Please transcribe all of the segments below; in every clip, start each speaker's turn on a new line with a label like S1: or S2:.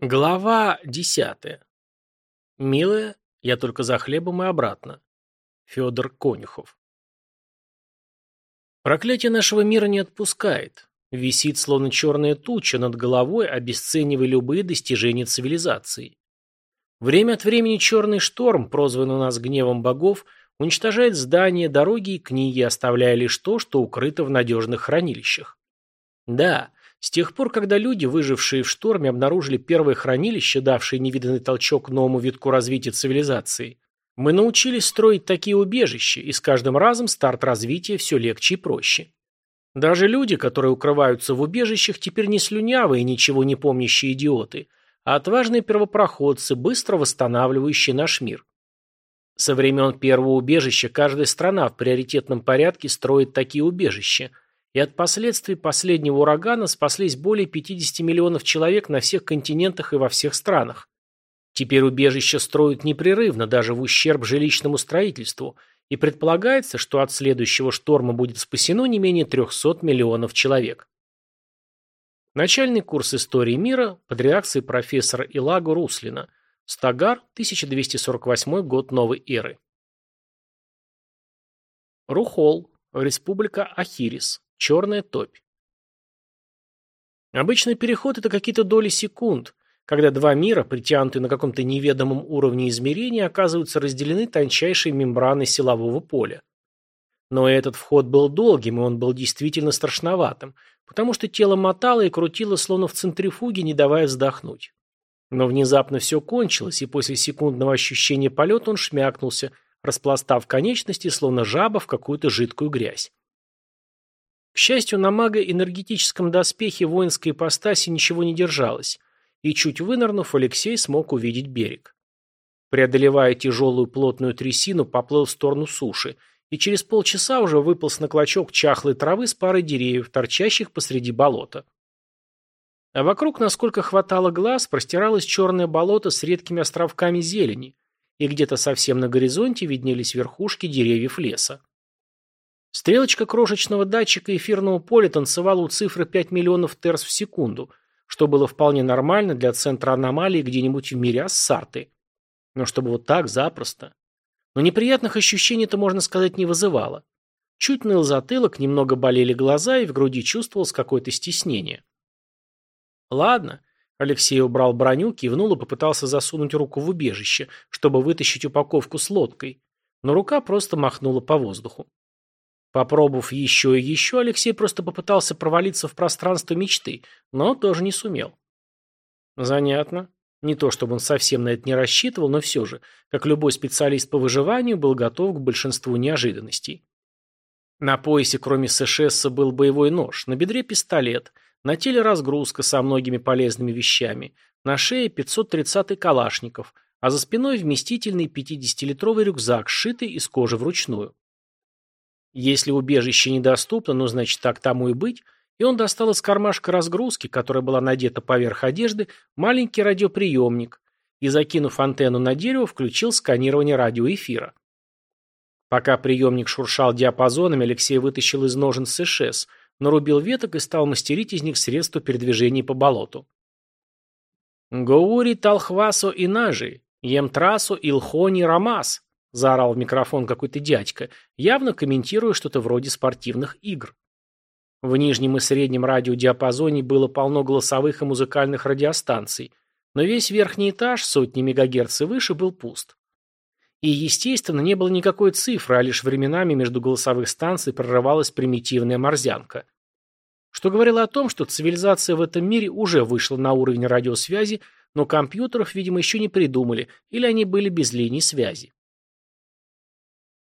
S1: Глава десятая. Милая, я только за хлебом и обратно. Федор Конюхов. Проклятие нашего мира не отпускает. Висит, словно черная туча над головой, обесценивая любые достижения цивилизации. Время от времени черный шторм, прозванный у нас гневом богов, уничтожает здания, дороги и книги, оставляя лишь то, что укрыто в надежных хранилищах. Да, с тех пор, когда люди, выжившие в шторме, обнаружили первое хранилище, давшее невиданный толчок новому витку развития цивилизации, мы научились строить такие убежища, и с каждым разом старт развития все легче и проще. Даже люди, которые укрываются в убежищах, теперь не слюнявые, ничего не помнящие идиоты, а отважные первопроходцы, быстро восстанавливающие наш мир. Со времен первого убежища каждая страна в приоритетном порядке строит такие убежища – и от последствий последнего урагана спаслись более 50 миллионов человек на всех континентах и во всех странах. Теперь убежища строят непрерывно, даже в ущерб жилищному строительству, и предполагается, что от следующего шторма будет спасено не менее 300 миллионов человек. Начальный курс истории мира под редакцией профессора Илаго Руслина. Стагар, 1248 год новой эры. Рухол, Республика Ахирис. Черная топь. Обычный переход – это какие-то доли секунд, когда два мира, притянутые на каком-то неведомом уровне измерения, оказываются разделены тончайшей мембраной силового поля. Но этот вход был долгим, и он был действительно страшноватым, потому что тело мотало и крутило, словно в центрифуге, не давая вздохнуть. Но внезапно все кончилось, и после секундного ощущения полета он шмякнулся, распластав конечности, словно жаба в какую-то жидкую грязь. К счастью, на мага-энергетическом доспехе воинской ипостаси ничего не держалось, и чуть вынырнув, Алексей смог увидеть берег. Преодолевая тяжелую плотную трясину, поплыл в сторону суши, и через полчаса уже выполз на клочок чахлой травы с парой деревьев, торчащих посреди болота. А вокруг, насколько хватало глаз, простиралось черное болото с редкими островками зелени, и где-то совсем на горизонте виднелись верхушки деревьев леса. Стрелочка крошечного датчика эфирного поля танцевала у цифры 5 миллионов терс в секунду, что было вполне нормально для центра аномалии где-нибудь в мире Ассарты. Но чтобы вот так, запросто. Но неприятных ощущений это, можно сказать, не вызывало. Чуть ныл затылок, немного болели глаза, и в груди чувствовалось какое-то стеснение. Ладно. Алексей убрал броню, кивнул и попытался засунуть руку в убежище, чтобы вытащить упаковку с лодкой. Но рука просто махнула по воздуху. Попробовав еще и еще, Алексей просто попытался провалиться в пространство мечты, но тоже не сумел. Занятно. Не то чтобы он совсем на это не рассчитывал, но все же, как любой специалист по выживанию, был готов к большинству неожиданностей. На поясе, кроме СШС, был боевой нож, на бедре пистолет, на теле разгрузка со многими полезными вещами, на шее 530-й калашников, а за спиной вместительный 50-литровый рюкзак, сшитый из кожи вручную. Если убежище недоступно, ну, значит, так тому и быть, и он достал из кармашка разгрузки, которая была надета поверх одежды, маленький радиоприемник и, закинув антенну на дерево, включил сканирование радиоэфира. Пока приемник шуршал диапазонами, Алексей вытащил из ножен СШС, нарубил веток и стал мастерить из них средства передвижения по болоту. «Гоури талхвасо и нажи, емтрасо илхони рамас», заорал в микрофон какой-то дядька, явно комментируя что-то вроде спортивных игр. В нижнем и среднем радиодиапазоне было полно голосовых и музыкальных радиостанций, но весь верхний этаж, сотни мегагерц и выше, был пуст. И, естественно, не было никакой цифры, а лишь временами между голосовых станций прорывалась примитивная морзянка. Что говорило о том, что цивилизация в этом мире уже вышла на уровень радиосвязи, но компьютеров, видимо, еще не придумали, или они были без линий связи.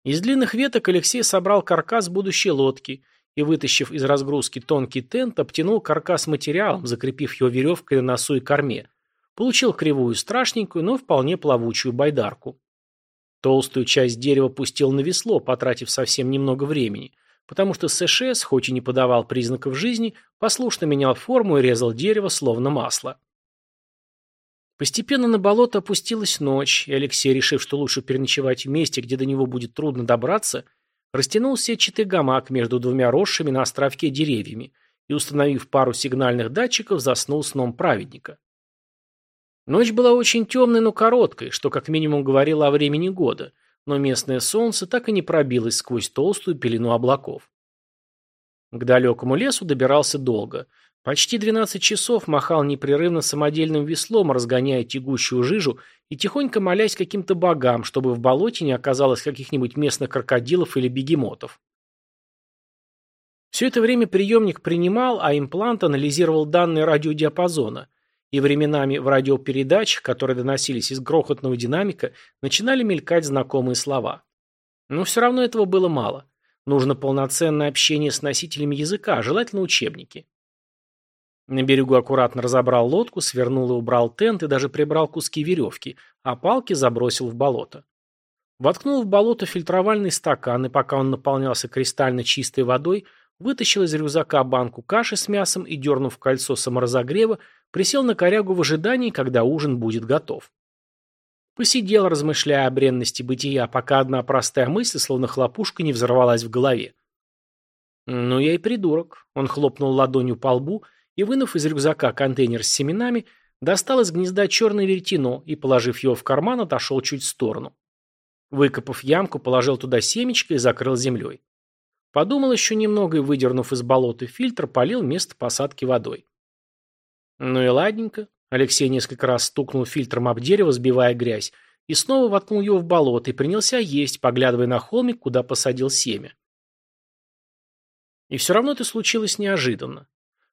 S1: Из длинных веток Алексей собрал каркас будущей лодки и, вытащив из разгрузки тонкий тент, обтянул каркас материалом, закрепив его веревкой на носу и корме. Получил кривую, страшненькую, но вполне плавучую байдарку. Толстую часть дерева пустил на весло, потратив совсем немного времени, потому что СШС, хоть и не подавал признаков жизни, послушно менял форму и резал дерево словно масло. Постепенно на болото опустилась ночь, и Алексей, решив, что лучше переночевать в месте, где до него будет трудно добраться, растянул сетчатый гамак между двумя росшими на островке деревьями и, установив пару сигнальных датчиков, заснул сном праведника. Ночь была очень темной, но короткой, что как минимум говорило о времени года, но местное солнце так и не пробилось сквозь толстую пелену облаков. К далекому лесу добирался долго. Почти 12 часов махал непрерывно самодельным веслом, разгоняя тягущую жижу и тихонько молясь каким-то богам, чтобы в болоте не оказалось каких-нибудь местных крокодилов или бегемотов. Все это время приемник принимал, а имплант анализировал данные радиодиапазона, и временами в радиопередачах, которые доносились из грохотного динамика, начинали мелькать знакомые слова. Но все равно этого было мало. Нужно полноценное общение с носителями языка, желательно учебники. На берегу аккуратно разобрал лодку, свернул и убрал тент и даже прибрал куски веревки, а палки забросил в болото. Воткнул в болото фильтровальный стакан, и пока он наполнялся кристально чистой водой, вытащил из рюкзака банку каши с мясом и, дернув кольцо саморазогрева, присел на корягу в ожидании, когда ужин будет готов. Посидел, размышляя о бренности бытия, пока одна простая мысль, словно хлопушка, не взорвалась в голове. «Ну я и придурок», — он хлопнул ладонью по лбу и, вынув из рюкзака контейнер с семенами, достал из гнезда черное веретено и, положив его в карман, отошел чуть в сторону. Выкопав ямку, положил туда семечко и закрыл землей. Подумал еще немного и, выдернув из болота фильтр, полил место посадки водой. Ну и ладненько. Алексей несколько раз стукнул фильтром об дерево, сбивая грязь, и снова воткнул его в болото и принялся есть, поглядывая на холмик, куда посадил семя. И все равно это случилось неожиданно.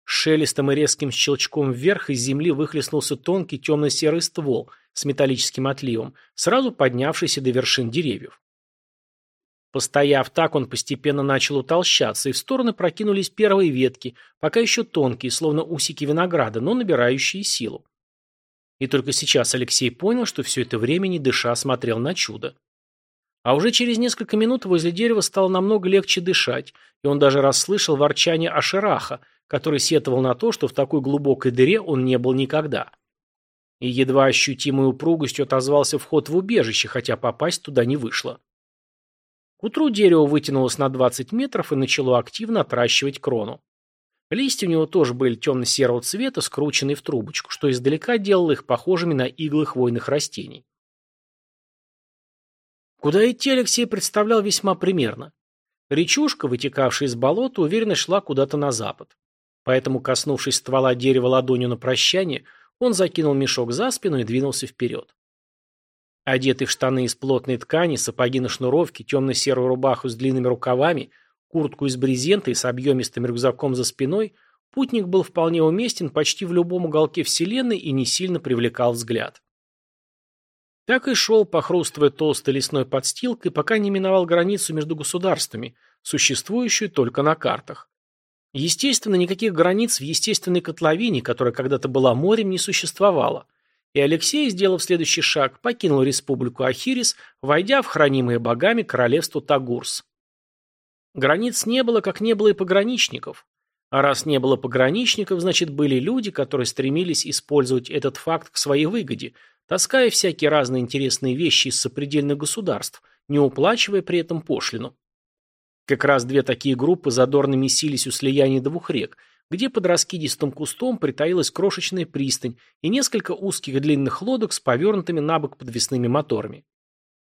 S1: Шелестом и резким щелчком вверх из земли выхлестнулся тонкий темно-серый ствол с металлическим отливом, сразу поднявшийся до вершин деревьев. Постояв так, он постепенно начал утолщаться, и в стороны прокинулись первые ветки, пока еще тонкие, словно усики винограда, но набирающие силу. И только сейчас Алексей понял, что все это время не дыша смотрел на чудо. А уже через несколько минут возле дерева стало намного легче дышать, и он даже расслышал ворчание Ашераха, который сетовал на то, что в такой глубокой дыре он не был никогда. И едва ощутимой упругостью отозвался вход в убежище, хотя попасть туда не вышло. К утру дерево вытянулось на 20 метров и начало активно отращивать крону. Листья у него тоже были темно-серого цвета, скрученные в трубочку, что издалека делало их похожими на иглы хвойных растений. Куда идти Алексей представлял весьма примерно. Речушка, вытекавшая из болота, уверенно шла куда-то на запад. Поэтому, коснувшись ствола дерева ладонью на прощание, он закинул мешок за спину и двинулся вперед. Одетый в штаны из плотной ткани, сапоги на шнуровке, темно-серую рубаху с длинными рукавами, куртку из брезента и с объемистым рюкзаком за спиной, путник был вполне уместен почти в любом уголке Вселенной и не сильно привлекал взгляд. Так и шел, похрустывая толстой лесной подстилкой, пока не миновал границу между государствами, существующую только на картах. Естественно, никаких границ в естественной котловине, которая когда-то была морем, не существовало – и Алексей, сделав следующий шаг, покинул республику Ахирис, войдя в хранимое богами королевство Тагурс. Границ не было, как не было и пограничников. А раз не было пограничников, значит были люди, которые стремились использовать этот факт к своей выгоде, таская всякие разные интересные вещи из сопредельных государств, не уплачивая при этом пошлину. Как раз две такие группы задорно месились у слияния двух рек – где под раскидистым кустом притаилась крошечная пристань и несколько узких длинных лодок с повернутыми на бок подвесными моторами.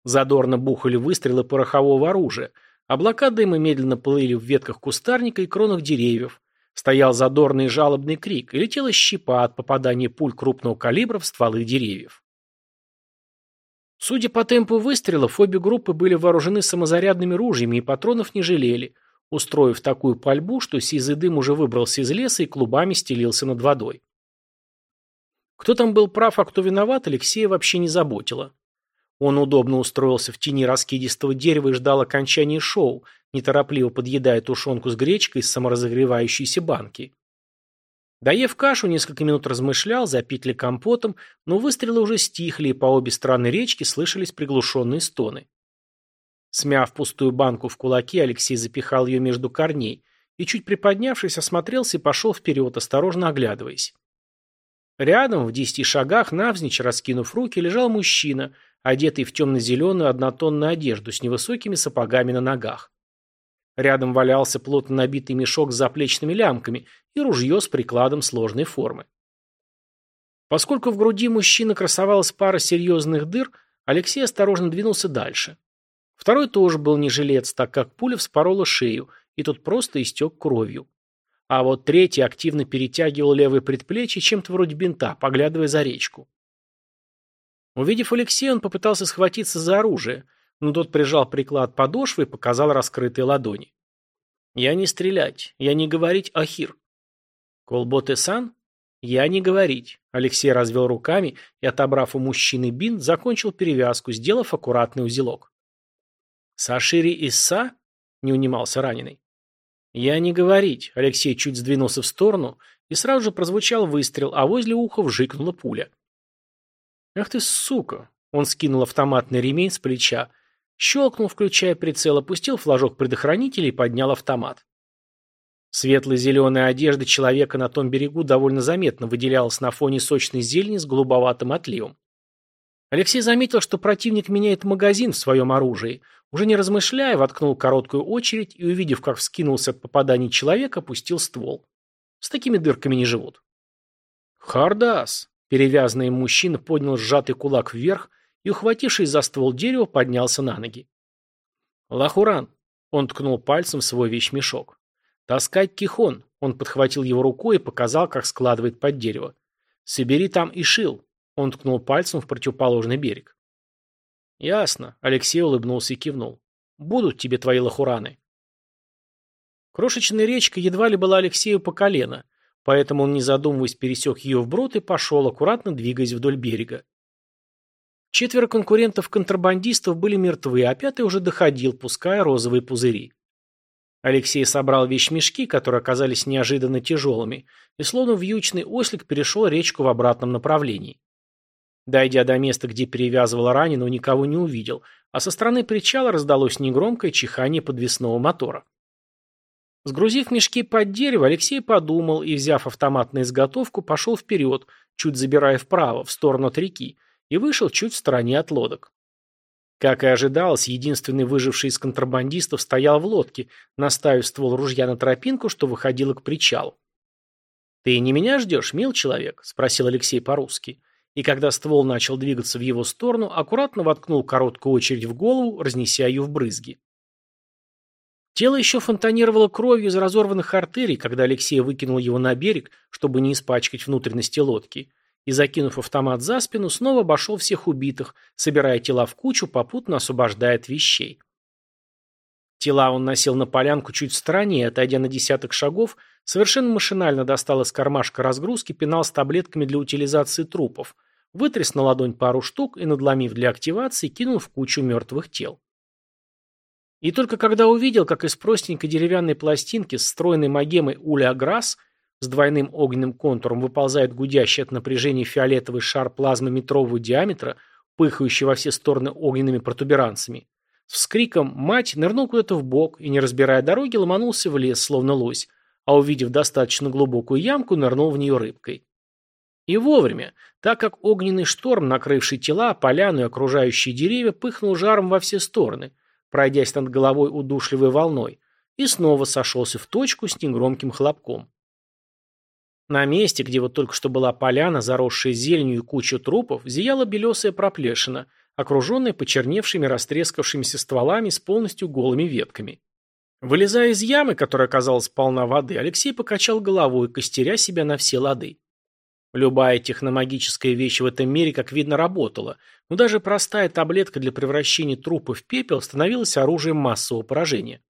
S1: Задорно бухали выстрелы порохового оружия, облака дыма медленно плыли в ветках кустарника и кронах деревьев, стоял задорный жалобный крик и летела щепа от попадания пуль крупного калибра в стволы деревьев. Судя по темпу выстрелов, обе группы были вооружены самозарядными ружьями и патронов не жалели – устроив такую пальбу, что сизый дым уже выбрался из леса и клубами стелился над водой. Кто там был прав, а кто виноват, Алексея вообще не заботило. Он удобно устроился в тени раскидистого дерева и ждал окончания шоу, неторопливо подъедая тушенку с гречкой из саморазогревающейся банки. Доев кашу, несколько минут размышлял, запить ли компотом, но выстрелы уже стихли, и по обе стороны речки слышались приглушенные стоны. Смяв пустую банку в кулаки, Алексей запихал ее между корней и, чуть приподнявшись, осмотрелся и пошел вперед, осторожно оглядываясь. Рядом, в десяти шагах, навзничь, раскинув руки, лежал мужчина, одетый в темно-зеленую однотонную одежду с невысокими сапогами на ногах. Рядом валялся плотно набитый мешок с заплечными лямками и ружье с прикладом сложной формы. Поскольку в груди мужчины красовалась пара серьезных дыр, Алексей осторожно двинулся дальше. Второй тоже был не жилец, так как пуля вспорола шею, и тот просто истек кровью. А вот третий активно перетягивал левое предплечье чем-то вроде бинта, поглядывая за речку. Увидев Алексея, он попытался схватиться за оружие, но тот прижал приклад подошвы и показал раскрытые ладони. «Я не стрелять, я не говорить, Ахир». «Колботе-сан?» «Я не говорить». Алексей развел руками и, отобрав у мужчины бинт, закончил перевязку, сделав аккуратный узелок. «Сашири Исса?» – не унимался раненый. «Я не говорить». Алексей чуть сдвинулся в сторону, и сразу же прозвучал выстрел, а возле уха вжикнула пуля. «Ах ты, сука!» Он скинул автоматный ремень с плеча, щелкнул, включая прицел, опустил флажок предохранителя и поднял автомат. Светло-зеленая одежда человека на том берегу довольно заметно выделялась на фоне сочной зелени с голубоватым отливом. Алексей заметил, что противник меняет магазин в своем оружии. Уже не размышляя, воткнул короткую очередь и, увидев, как вскинулся от попаданий человек, опустил ствол. С такими дырками не живут. «Хардас!» Перевязанный мужчина поднял сжатый кулак вверх и, ухватившись за ствол дерева, поднялся на ноги. «Лахуран!» – он ткнул пальцем в свой вещмешок. «Таскать кихон!» – он подхватил его рукой и показал, как складывает под дерево. «Собери там и шил!» – он ткнул пальцем в противоположный берег. «Ясно», – Алексей улыбнулся и кивнул. «Будут тебе твои лахураны». Крошечная речка едва ли была Алексею по колено – Поэтому он, не задумываясь, пересек ее вброд и пошел, аккуратно двигаясь вдоль берега. Четверо конкурентов-контрабандистов были мертвы, а пятый уже доходил, пуская розовые пузыри. Алексей собрал вещмешки, которые оказались неожиданно тяжелыми, и словно вьючный ослик перешел речку в обратном направлении. Дойдя до места, где перевязывал раненого, никого не увидел, а со стороны причала раздалось негромкое чихание подвесного мотора. Сгрузив мешки под дерево, Алексей подумал и, взяв автомат на изготовку, пошел вперед, чуть забирая вправо, в сторону от реки, и вышел чуть в стороне от лодок. Как и ожидалось, единственный выживший из контрабандистов стоял в лодке, наставив ствол ружья на тропинку, что выходило к причалу. «Ты не меня ждешь, мил человек?» – спросил Алексей по-русски. И когда ствол начал двигаться в его сторону, аккуратно воткнул короткую очередь в голову, разнеся ее в брызги. Тело еще фонтанировало кровью из разорванных артерий, когда Алексей выкинул его на берег, чтобы не испачкать внутренности лодки, и, закинув автомат за спину, снова обошел всех убитых, собирая тела в кучу, попутно освобождая от вещей. Тела он носил на полянку чуть в стороне, отойдя на десяток шагов, совершенно машинально достал из кармашка разгрузки пенал с таблетками для утилизации трупов, вытряс на ладонь пару штук и, надломив для активации, кинул в кучу мертвых тел. И только когда увидел, как из простенькой деревянной пластинки с стройной магемой Улеаграс с двойным огненным контуром выползает гудящий от напряжения фиолетовый шар плазмы метрового диаметра, пыхающий во все стороны огненными протуберанцами, с вскриком мать нырнул куда-то в бок и, не разбирая дороги, ломанулся в лес, словно лось, а увидев достаточно глубокую ямку, нырнул в нее рыбкой. И вовремя, так как огненный шторм, накрывший тела, поляну и окружающие деревья, пыхнул жаром во все стороны – пройдясь над головой удушливой волной, и снова сошелся в точку с негромким хлопком. На месте, где вот только что была поляна, заросшая зеленью и куча трупов, зияла белесая проплешина, окруженная почерневшими растрескавшимися стволами с полностью голыми ветками. Вылезая из ямы, которая оказалась полна воды, Алексей покачал головой, костеря себя на все лады. Любая техномагическая вещь в этом мире, как видно, работала, но даже простая таблетка для превращения трупа в пепел становилась оружием массового поражения.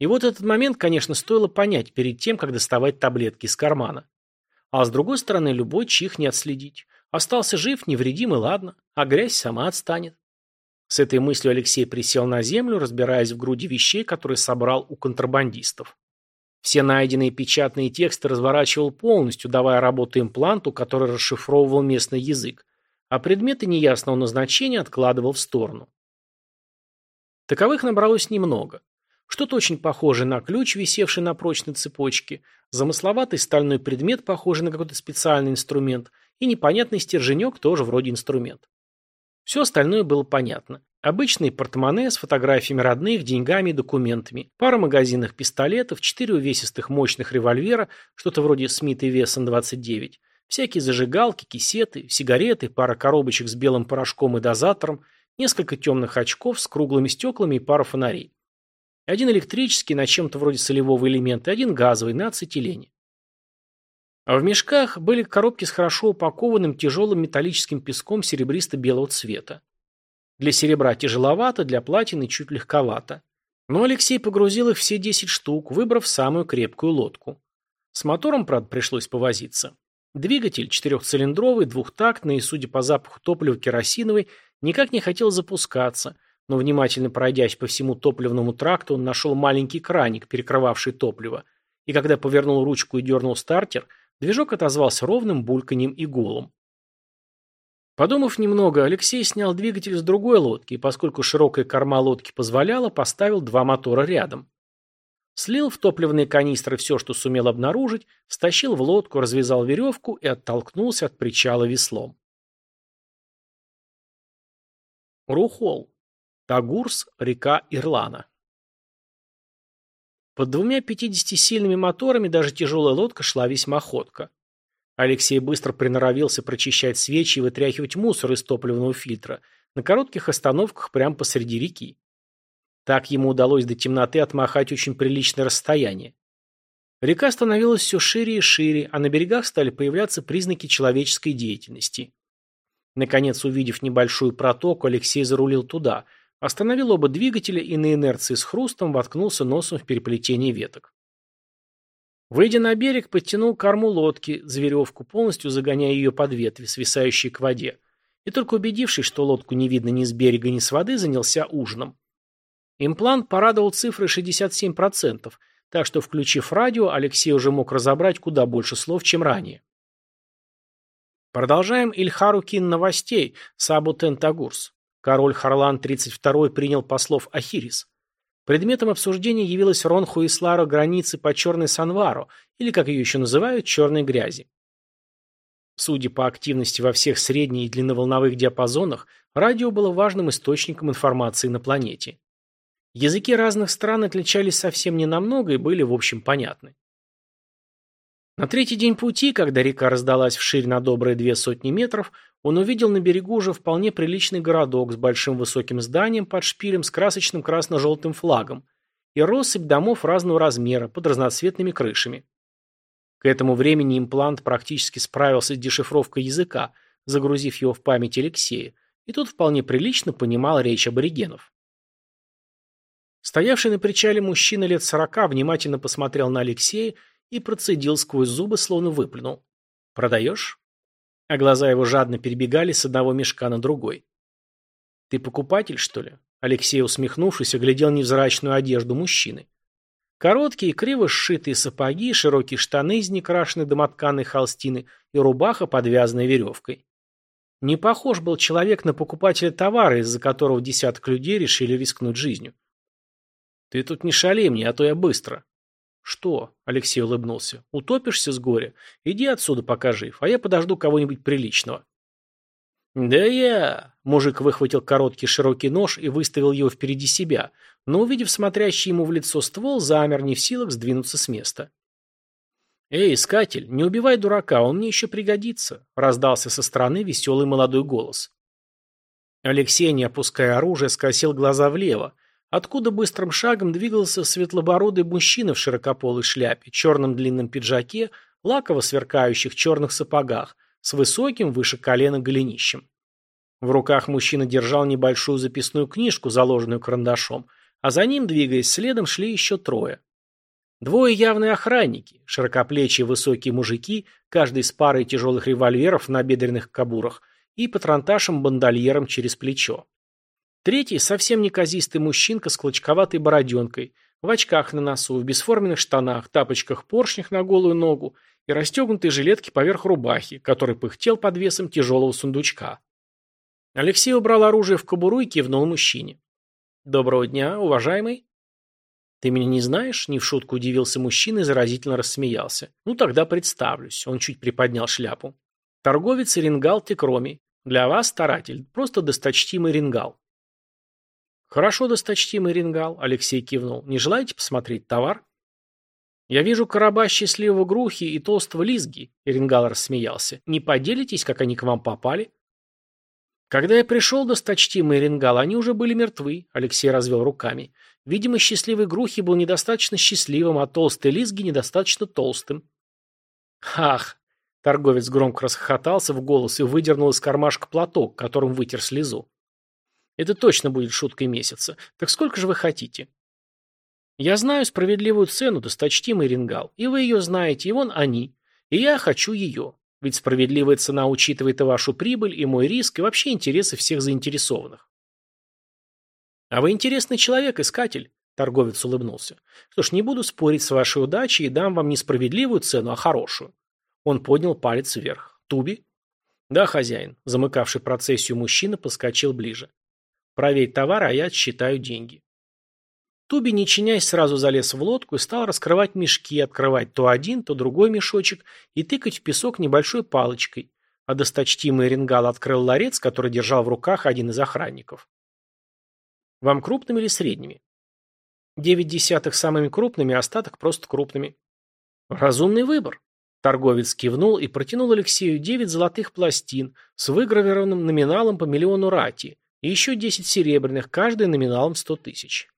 S1: И вот этот момент, конечно, стоило понять перед тем, как доставать таблетки из кармана. А с другой стороны, любой чих не отследить. Остался жив, невредим и ладно, а грязь сама отстанет. С этой мыслью Алексей присел на землю, разбираясь в груди вещей, которые собрал у контрабандистов. Все найденные печатные тексты разворачивал полностью, давая работу импланту, который расшифровывал местный язык, а предметы неясного назначения откладывал в сторону. Таковых набралось немного. Что-то очень похожее на ключ, висевший на прочной цепочке, замысловатый стальной предмет, похожий на какой-то специальный инструмент, и непонятный стерженек, тоже вроде инструмент. Все остальное было понятно. Обычные портмоне с фотографиями родных, деньгами и документами, пара магазинных пистолетов, четыре увесистых мощных револьвера, что-то вроде Смит и Вессон 29, Всякие зажигалки, кисеты, сигареты, пара коробочек с белым порошком и дозатором, несколько темных очков с круглыми стеклами и пара фонарей. Один электрический на чем-то вроде солевого элемента, один газовый на ацетилене. А в мешках были коробки с хорошо упакованным тяжелым металлическим песком серебристо-белого цвета. Для серебра тяжеловато, для платины чуть легковато. Но Алексей погрузил их все 10 штук, выбрав самую крепкую лодку. С мотором, правда, пришлось повозиться. Двигатель, четырехцилиндровый, двухтактный и, судя по запаху топлива керосиновый, никак не хотел запускаться, но внимательно пройдясь по всему топливному тракту, он нашел маленький краник, перекрывавший топливо, и когда повернул ручку и дернул стартер, движок отозвался ровным бульканьем и гулом. Подумав немного, Алексей снял двигатель с другой лодки и, поскольку широкая корма лодки позволяла, поставил два мотора рядом. Слил в топливные канистры все, что сумел обнаружить, стащил в лодку, развязал веревку и оттолкнулся от причала веслом. Рухол. Тагурс, река Ирлана. Под двумя 50-сильными моторами даже тяжелая лодка шла весьма ходко. Алексей быстро приноровился прочищать свечи и вытряхивать мусор из топливного фильтра на коротких остановках прямо посреди реки. Так ему удалось до темноты отмахать очень приличное расстояние. Река становилась все шире и шире, а на берегах стали появляться признаки человеческой деятельности. Наконец, увидев небольшую протоку, Алексей зарулил туда, остановил оба двигателя и на инерции с хрустом воткнулся носом в переплетение веток. Выйдя на берег, подтянул корму лодки, за веревку, полностью загоняя ее под ветви, свисающие к воде. И только убедившись, что лодку не видно ни с берега, ни с воды, занялся ужином. Имплант порадовал цифры 67%, так что, включив радио, Алексей уже мог разобрать куда больше слов, чем ранее. Продолжаем Ильхару Кин новостей, Сабу Тентагурс. Король Харлан 32 принял послов Ахирис. Предметом обсуждения явилась Ронху Исларо границы по Черной Санваро, или, как ее еще называют, Черной грязи. Судя по активности во всех средних и длинноволновых диапазонах, радио было важным источником информации на планете. Языки разных стран отличались совсем ненамного и были, в общем, понятны. На третий день пути, когда река раздалась вширь на добрые две сотни метров, он увидел на берегу уже вполне приличный городок с большим высоким зданием под шпилем с красочным красно-желтым флагом и россыпь домов разного размера под разноцветными крышами. К этому времени имплант практически справился с дешифровкой языка, загрузив его в память Алексея, и тот вполне прилично понимал речь аборигенов. Стоявший на причале мужчина лет сорока внимательно посмотрел на Алексея и процедил сквозь зубы, словно выплюнул. «Продаешь?» А глаза его жадно перебегали с одного мешка на другой. «Ты покупатель, что ли?» Алексей, усмехнувшись, оглядел невзрачную одежду мужчины. Короткие, криво сшитые сапоги, широкие штаны из некрашенной домотканной холстины и рубаха, подвязанная веревкой. Не похож был человек на покупателя товара, из-за которого десяток людей решили рискнуть жизнью. «Ты тут не шалей мне, а то я быстро», «Что?» – Алексей улыбнулся. «Утопишься с горя? Иди отсюда, пока жив, а я подожду кого-нибудь приличного». «Да я...» – мужик выхватил короткий широкий нож и выставил его впереди себя, но, увидев смотрящий ему в лицо ствол, замер, не в силах сдвинуться с места. «Эй, искатель, не убивай дурака, он мне еще пригодится», – раздался со стороны веселый молодой голос. Алексей, не опуская оружие, скосил глаза влево, откуда быстрым шагом двигался светлобородый мужчина в широкополой шляпе, черном длинном пиджаке, лаково сверкающих черных сапогах, с высоким выше колена голенищем. В руках мужчина держал небольшую записную книжку, заложенную карандашом, а за ним, двигаясь следом, шли еще трое. Двое явные охранники, широкоплечие высокие мужики, каждый с парой тяжелых револьверов на бедренных кобурах и патронташем-бандольером через плечо. Третий – совсем неказистый мужчинка с клочковатой бороденкой, в очках на носу, в бесформенных штанах, тапочках-поршнях на голую ногу и расстегнутой жилетке поверх рубахи, который пыхтел под весом тяжелого сундучка. Алексей убрал оружие в кобуру и кивнул мужчине. «Доброго дня, уважаемый». «Ты меня не знаешь?» – не в шутку удивился мужчина и заразительно рассмеялся. «Ну тогда представлюсь». Он чуть приподнял шляпу. «Торговец Рингал Текроми. Для вас старатель. Просто досточтимый Рингал». «Хорошо, досточтимый Рингал», — Алексей кивнул. «Не желаете посмотреть товар?» «Я вижу короба счастливого Грухи и толстого Лизги», — Иренгал рассмеялся. «Не поделитесь, как они к вам попали?» «Когда я пришел, досточтимый Иренгал, они уже были мертвы», — Алексей развел руками. «Видимо, счастливый Грухи был недостаточно счастливым, а толстый Лизги недостаточно толстым». «Ах!» — торговец громко расхохотался в голос и выдернул из кармашка платок, которым вытер слезу. «Это точно будет шуткой месяца. Так сколько же вы хотите?» Я знаю справедливую цену, досточтимый Рингал, и вы ее знаете, и вон они. И я хочу ее. Ведь справедливая цена учитывает и вашу прибыль, и мой риск, и вообще интересы всех заинтересованных. А вы интересный человек, искатель, торговец улыбнулся. Что ж, не буду спорить с вашей удачей и дам вам не справедливую цену, а хорошую. Он поднял палец вверх. Туби? Да, хозяин. Замыкавший процессию мужчина подскочил ближе. Проверь товар, а я отсчитаю деньги. Туби, не чинясь, сразу залез в лодку и стал раскрывать мешки, открывать то один, то другой мешочек и тыкать в песок небольшой палочкой, а досточтимый Ренгал открыл ларец, который держал в руках один из охранников. «Вам крупными или средними?» «Девять десятых самыми крупными, остаток просто крупными». «Разумный выбор». Торговец кивнул и протянул Алексею девять золотых пластин с выгравированным номиналом по миллиону рати и еще десять серебряных, каждый номиналом сто тысяч.